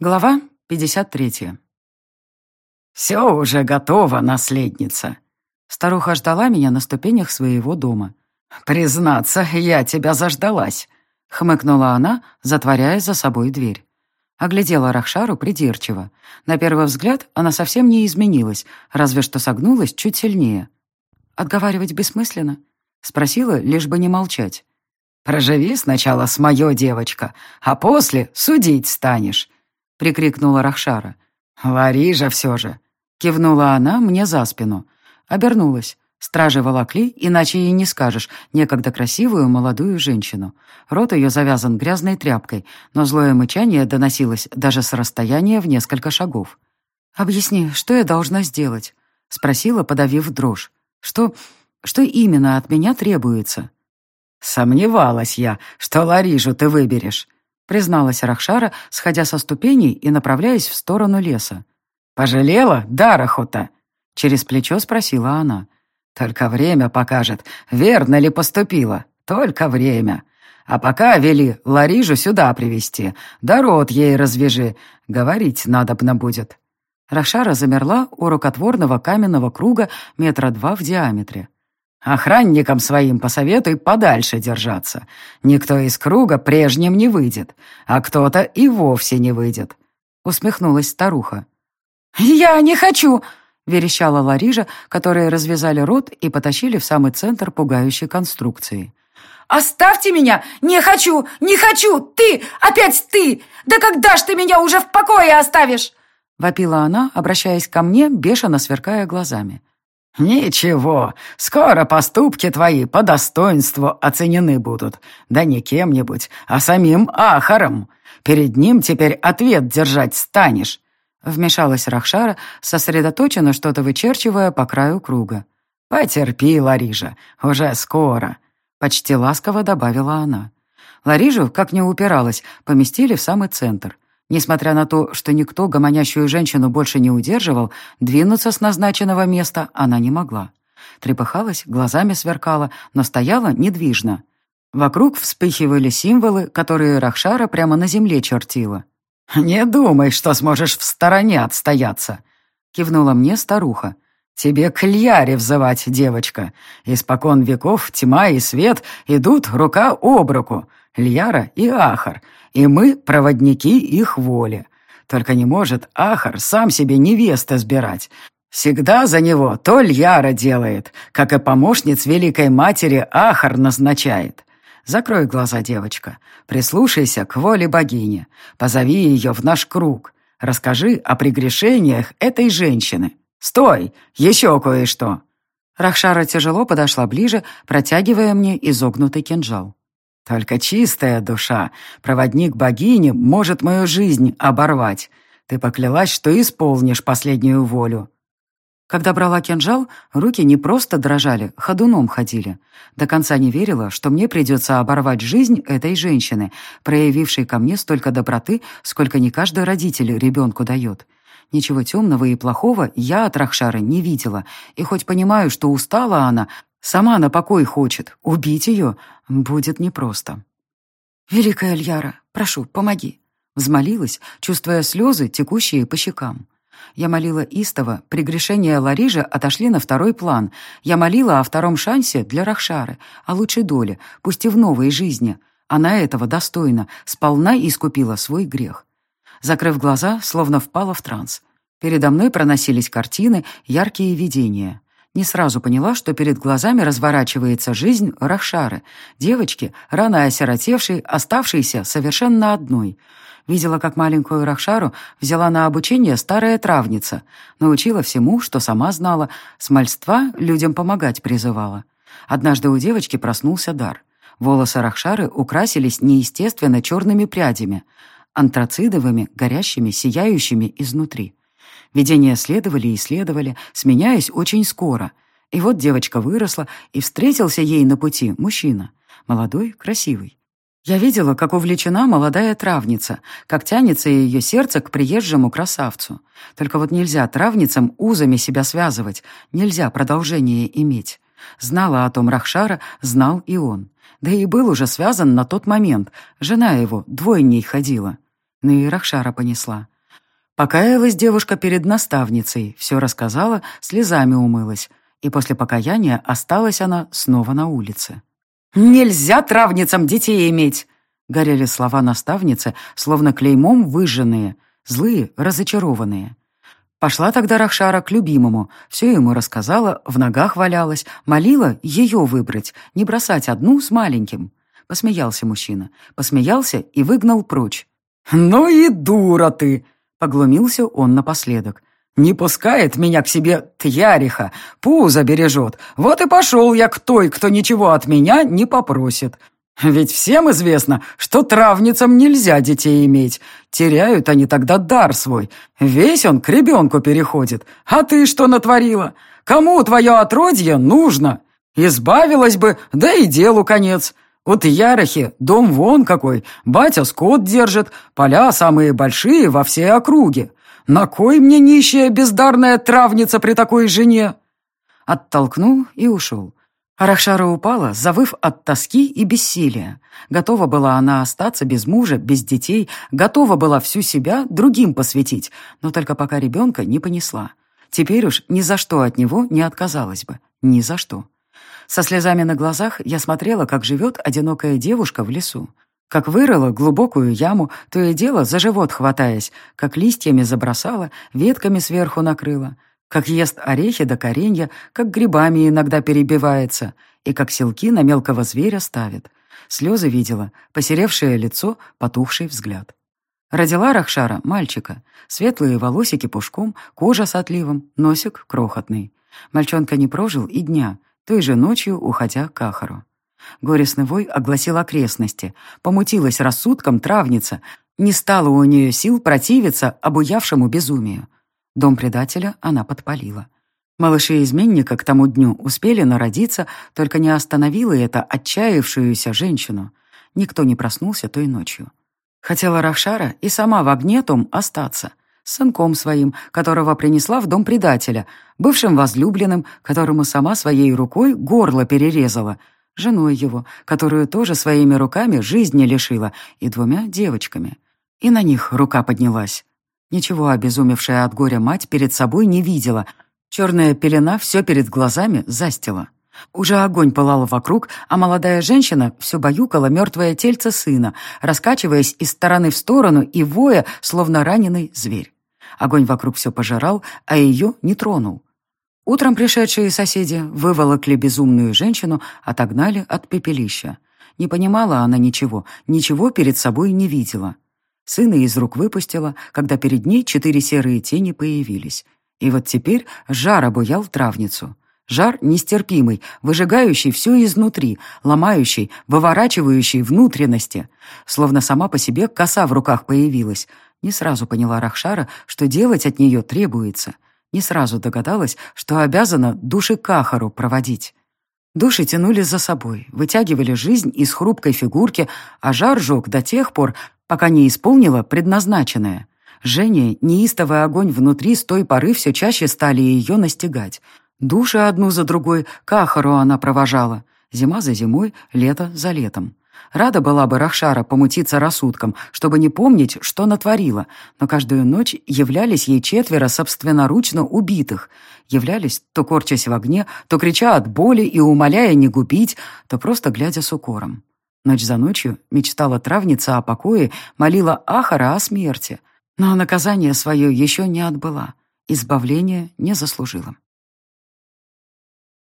Глава 53. «Все уже готово, наследница!» Старуха ждала меня на ступенях своего дома. «Признаться, я тебя заждалась!» — хмыкнула она, затворяя за собой дверь. Оглядела Рахшару придирчиво. На первый взгляд она совсем не изменилась, разве что согнулась чуть сильнее. «Отговаривать бессмысленно?» — спросила, лишь бы не молчать. «Проживи сначала с моё, девочка, а после судить станешь», — прикрикнула Рахшара. «Ларижа все же!» — кивнула она мне за спину. Обернулась. Стражи волокли, иначе и не скажешь, некогда красивую молодую женщину. Рот ее завязан грязной тряпкой, но злое мычание доносилось даже с расстояния в несколько шагов. «Объясни, что я должна сделать?» — спросила, подавив дрожь. «Что... что именно от меня требуется?» «Сомневалась я, что Ларижу ты выберешь», призналась Рахшара, сходя со ступеней и направляясь в сторону леса. «Пожалела, Дарахута?» Через плечо спросила она. «Только время покажет, верно ли поступила. Только время. А пока вели Ларижу сюда привести, да рот ей развяжи. Говорить надобно будет». Рахшара замерла у рукотворного каменного круга метра два в диаметре. Охранникам своим посоветуй подальше держаться. Никто из круга прежним не выйдет, а кто-то и вовсе не выйдет», — усмехнулась старуха. «Я не хочу!» — верещала Ларижа, которые развязали рот и потащили в самый центр пугающей конструкции. «Оставьте меня! Не хочу! Не хочу! Ты! Опять ты! Да когда ж ты меня уже в покое оставишь?» Вопила она, обращаясь ко мне, бешено сверкая глазами. «Ничего, скоро поступки твои по достоинству оценены будут. Да не кем-нибудь, а самим Ахаром. Перед ним теперь ответ держать станешь». Вмешалась Рахшара, сосредоточенно что-то вычерчивая по краю круга. «Потерпи, Ларижа, уже скоро», — почти ласково добавила она. Ларижу, как не упиралась, поместили в самый центр — Несмотря на то, что никто гомонящую женщину больше не удерживал, двинуться с назначенного места она не могла. Трепыхалась, глазами сверкала, но стояла недвижно. Вокруг вспыхивали символы, которые Рахшара прямо на земле чертила. «Не думай, что сможешь в стороне отстояться», — кивнула мне старуха. «Тебе к Льяре взывать, девочка. Испокон веков тьма и свет идут рука об руку. Льяра и Ахар, и мы проводники их воли. Только не может Ахар сам себе невесты сбирать. Всегда за него то Льяра делает, как и помощниц Великой Матери Ахар назначает. Закрой глаза, девочка, прислушайся к воле богини, позови ее в наш круг, расскажи о прегрешениях этой женщины. Стой, еще кое-что». Рахшара тяжело подошла ближе, протягивая мне изогнутый кинжал. Только чистая душа, проводник богини, может мою жизнь оборвать. Ты поклялась, что исполнишь последнюю волю». Когда брала кинжал, руки не просто дрожали, ходуном ходили. До конца не верила, что мне придется оборвать жизнь этой женщины, проявившей ко мне столько доброты, сколько не каждый родитель ребенку дает. Ничего темного и плохого я от Рахшары не видела, и хоть понимаю, что устала она, Сама на покой хочет. Убить ее будет непросто. «Великая Альяра, прошу, помоги!» Взмолилась, чувствуя слезы, текущие по щекам. Я молила истово, прегрешения Ларижа отошли на второй план. Я молила о втором шансе для Рахшары, о лучшей доле, пусть и в новой жизни. Она этого достойна, сполна искупила свой грех. Закрыв глаза, словно впала в транс. Передо мной проносились картины, яркие видения. Не сразу поняла, что перед глазами разворачивается жизнь Рахшары, девочки, рано осиротевшей, оставшейся совершенно одной. Видела, как маленькую Рахшару взяла на обучение старая травница, научила всему, что сама знала, с мальства людям помогать призывала. Однажды у девочки проснулся дар. Волосы Рахшары украсились неестественно черными прядями, антрацидовыми, горящими, сияющими изнутри. Видения следовали и следовали, сменяясь очень скоро. И вот девочка выросла, и встретился ей на пути мужчина. Молодой, красивый. Я видела, как увлечена молодая травница, как тянется ее сердце к приезжему красавцу. Только вот нельзя травницам узами себя связывать, нельзя продолжение иметь. Знала о том Рахшара, знал и он. Да и был уже связан на тот момент. Жена его двойней ходила. Ну и Рахшара понесла. Покаялась девушка перед наставницей, все рассказала, слезами умылась. И после покаяния осталась она снова на улице. «Нельзя травницам детей иметь!» Горели слова наставницы, словно клеймом выжженные, злые, разочарованные. Пошла тогда Рахшара к любимому, все ему рассказала, в ногах валялась, молила ее выбрать, не бросать одну с маленьким. Посмеялся мужчина, посмеялся и выгнал прочь. «Ну и дура ты!» — поглумился он напоследок. «Не пускает меня к себе Тьяриха, пузо бережет. Вот и пошел я к той, кто ничего от меня не попросит. Ведь всем известно, что травницам нельзя детей иметь. Теряют они тогда дар свой. Весь он к ребенку переходит. А ты что натворила? Кому твое отродье нужно? Избавилась бы, да и делу конец. Вот Ярохи, дом вон какой, батя скот держит, поля самые большие во всей округе. На кой мне нищая бездарная травница при такой жене?» Оттолкнул и ушел. Арахшара упала, завыв от тоски и бессилия. Готова была она остаться без мужа, без детей, готова была всю себя другим посвятить, но только пока ребенка не понесла. Теперь уж ни за что от него не отказалась бы. Ни за что. Со слезами на глазах я смотрела, как живет одинокая девушка в лесу. Как вырыла глубокую яму, то и дело за живот хватаясь, как листьями забросала, ветками сверху накрыла как ест орехи до да коренья, как грибами иногда перебивается, и как селки на мелкого зверя ставит. Слезы видела, посеревшее лицо, потухший взгляд. Родила Рахшара мальчика. Светлые волосики пушком, кожа с отливом, носик крохотный. Мальчонка не прожил и дня, той же ночью уходя к Ахару. Горестный вой огласил окрестности, помутилась рассудком травница, не стало у нее сил противиться обуявшему безумию. Дом предателя она подпалила. Малыши-изменника к тому дню успели народиться, только не остановила это отчаявшуюся женщину. Никто не проснулся той ночью. Хотела Рахшара и сама в огне том остаться. Сынком своим, которого принесла в дом предателя, бывшим возлюбленным, которому сама своей рукой горло перерезала, женой его, которую тоже своими руками жизни лишила, и двумя девочками. И на них рука поднялась. Ничего обезумевшая от горя мать перед собой не видела. Черная пелена все перед глазами застила. Уже огонь пылал вокруг, а молодая женщина все баюкала мертвое тельце сына, раскачиваясь из стороны в сторону и воя, словно раненый зверь. Огонь вокруг все пожирал, а ее не тронул. Утром пришедшие соседи выволокли безумную женщину, отогнали от пепелища. Не понимала она ничего, ничего перед собой не видела. Сына из рук выпустила, когда перед ней четыре серые тени появились. И вот теперь жар обуял травницу. Жар нестерпимый, выжигающий все изнутри, ломающий, выворачивающий внутренности. Словно сама по себе коса в руках появилась. Не сразу поняла Рахшара, что делать от нее требуется. Не сразу догадалась, что обязана души Кахару проводить. Души тянули за собой, вытягивали жизнь из хрупкой фигурки, а жар жег до тех пор, пока не исполнила предназначенное. Женя, неистовый огонь внутри с той поры все чаще стали ее настигать. Души одну за другой к Ахару она провожала. Зима за зимой, лето за летом. Рада была бы Рахшара помутиться рассудком, чтобы не помнить, что натворила, но каждую ночь являлись ей четверо собственноручно убитых. Являлись, то корчась в огне, то крича от боли и умоляя не губить, то просто глядя с укором. Ночь за ночью мечтала травница о покое, молила Ахара о смерти. Но наказание свое еще не отбыла, избавления не заслужила.